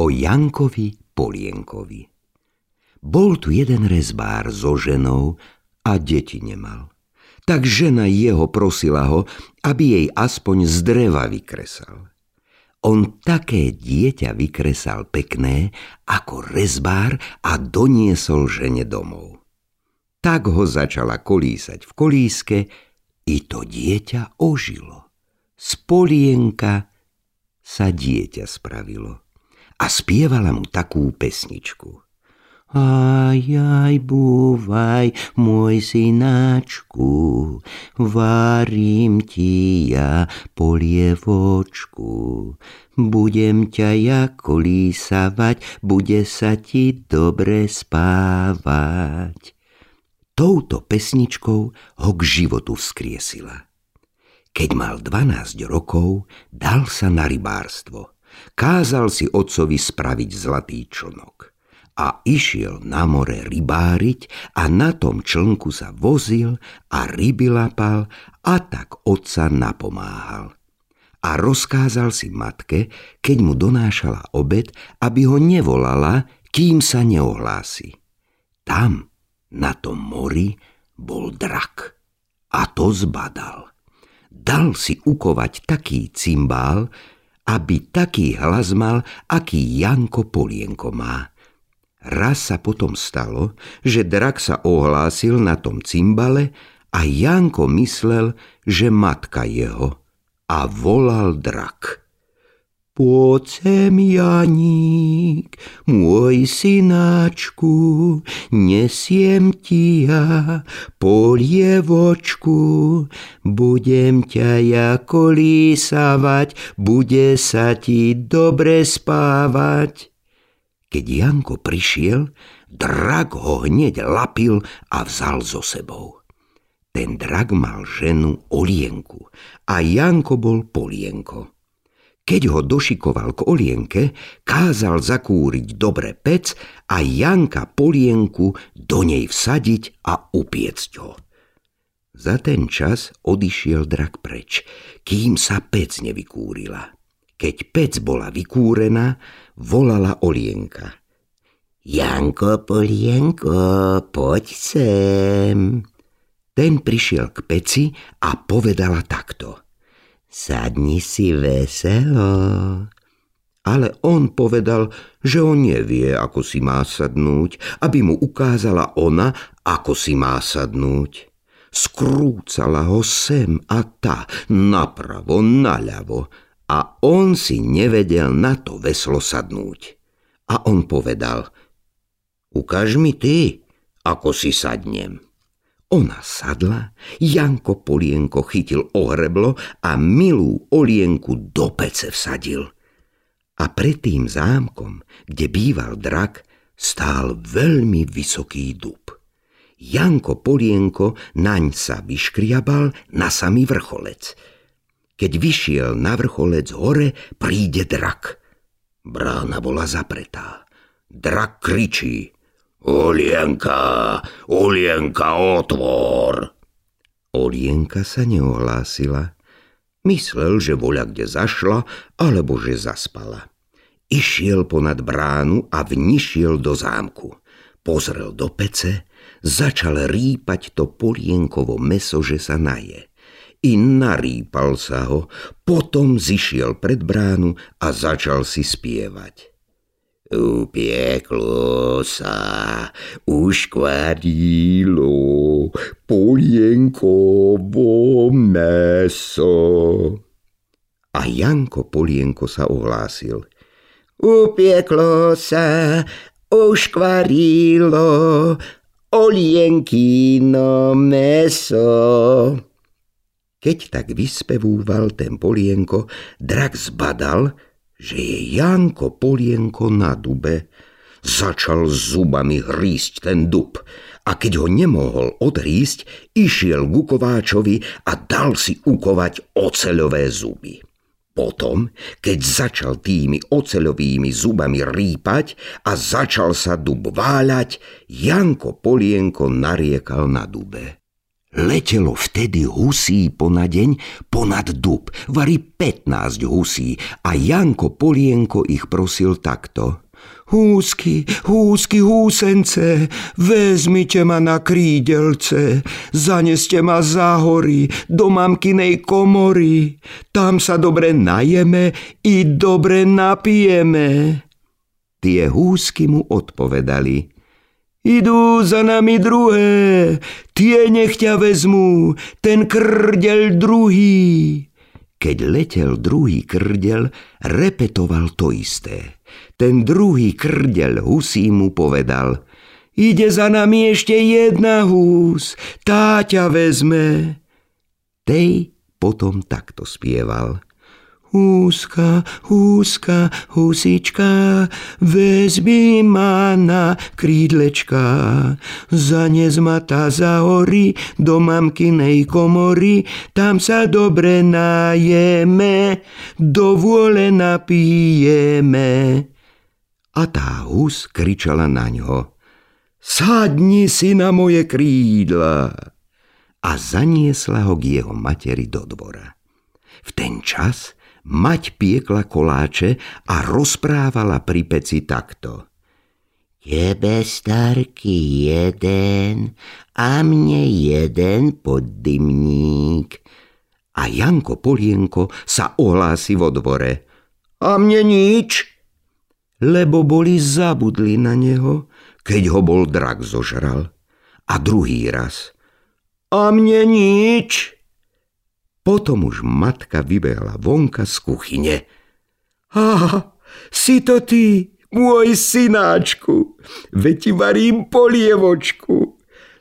o Jankovi Polienkovi. Bol tu jeden rezbár so ženou a deti nemal. Tak žena jeho prosila ho, aby jej aspoň z dreva vykresal. On také dieťa vykresal pekné ako rezbár a doniesol žene domov. Tak ho začala kolísať v kolíske, i to dieťa ožilo. Z polienka sa dieťa spravilo a spievala mu takú pesničku. Aj, aj, búvaj, môj synáčku, varím ti ja polievočku. Budem ťa ja kolísavať, bude sa ti dobre spávať. Touto pesničkou ho k životu vzkriesila. Keď mal 12 rokov, dal sa na rybárstvo – kázal si otcovi spraviť zlatý člnok a išiel na more rybáriť a na tom člnku sa vozil a ryby lapal a tak otca napomáhal. A rozkázal si matke, keď mu donášala obed, aby ho nevolala, kým sa neohlási. Tam, na tom mori, bol drak a to zbadal. Dal si ukovať taký cymbál, aby taký hlas mal, aký Janko Polienko má. Raz sa potom stalo, že drak sa ohlásil na tom cymbale a Janko myslel, že matka jeho a volal drak. Sem, Janík, môj synáčku, nesiem ti ja polievočku, budem ťa ja kolísavať, bude sa ti dobre spávať. Keď Janko prišiel, drak ho hneď lapil a vzal so sebou. Ten drak mal ženu Olienku a Janko bol Polienko. Keď ho došikoval k olienke, kázal zakúriť dobre pec a Janka polienku do nej vsadiť a upiecť ho. Za ten čas odišiel drak preč, kým sa pec nevykúrila. Keď pec bola vykúrená, volala Olienka. Janko, Polienko, poď sem. Ten prišiel k peci a povedala takto – sadni si veselo. Ale on povedal, že on nevie, ako si má sadnúť, aby mu ukázala ona, ako si má sadnúť. Skrúcala ho sem a tá, napravo, naľavo a on si nevedel na to veslo sadnúť. A on povedal, ukáž mi ty, ako si sadnem. Ona sadla, Janko Polienko chytil ohreblo a milú Olienku do pece vsadil. A pred tým zámkom, kde býval drak, stál veľmi vysoký dub. Janko Polienko naň sa vyškriabal na samý vrcholec. Keď vyšiel na vrcholec hore, príde drak. Brána bola zapretá. Drak kričí – Olienka, Olienka, otvor! Olienka sa neohlásila. Myslel, že voľa kde zašla, alebo že zaspala. Išiel ponad bránu a vnišiel do zámku. Pozrel do pece, začal rýpať to polienkovo meso, že sa naje. I narýpal sa ho, potom zišiel pred bránu a začal si spievať. Upieklo sa, uškvarilo polienkovo meso. A Janko Polienko sa ohlásil. Upieklo sa, uškvarilo olienkino meso. Keď tak vyspevúval ten Polienko, drak zbadal, že je Janko Polienko na dube, začal zubami hrísť ten dub a keď ho nemohol odhrísť, išiel k Kováčovi a dal si ukovať oceľové zuby. Potom, keď začal tými oceľovými zubami rýpať a začal sa dub váľať, Janko Polienko nariekal na dube. Letelo vtedy husí ponadeň ponad dub, vari 15 husí a Janko Polienko ich prosil takto. Húsky, húsky, húsence, vezmite ma na krídelce, zaneste ma za hory, do mamkinej komory, tam sa dobre najeme i dobre napijeme. Tie húsky mu odpovedali – Idú za nami druhé, tie nech ťa vezmú, ten krdel druhý. Keď letel druhý krdel, repetoval to isté. Ten druhý krdel husí mu povedal, ide za nami ešte jedna hús, tá ťa vezme. Tej potom takto spieval – Húska, húska, husička, vezmi ma na krídlečka. Zanes ma tá za hory do mamkinej komory, tam sa dobre najeme, do vôle napijeme. A tá hus kričala na ňo. Sadni si na moje krídla! A zaniesla ho k jeho materi do dvora. V ten čas Mať piekla koláče a rozprávala pri peci takto. Tebe starky jeden a mne jeden poddymník. A Janko Polienko sa ohlási vo dvore. A mne nič, lebo boli zabudli na neho, keď ho bol drak zožral. A druhý raz. A mne nič, potom už matka vybehla vonka z kuchyne. Á, si to ty, môj synáčku, veď ti varím polievočku.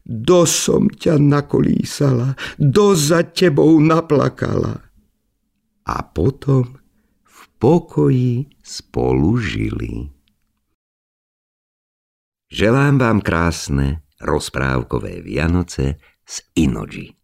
Do som ťa nakolísala, do za tebou naplakala. A potom v pokoji spolu žili. Želám vám krásne rozprávkové Vianoce z Inoji.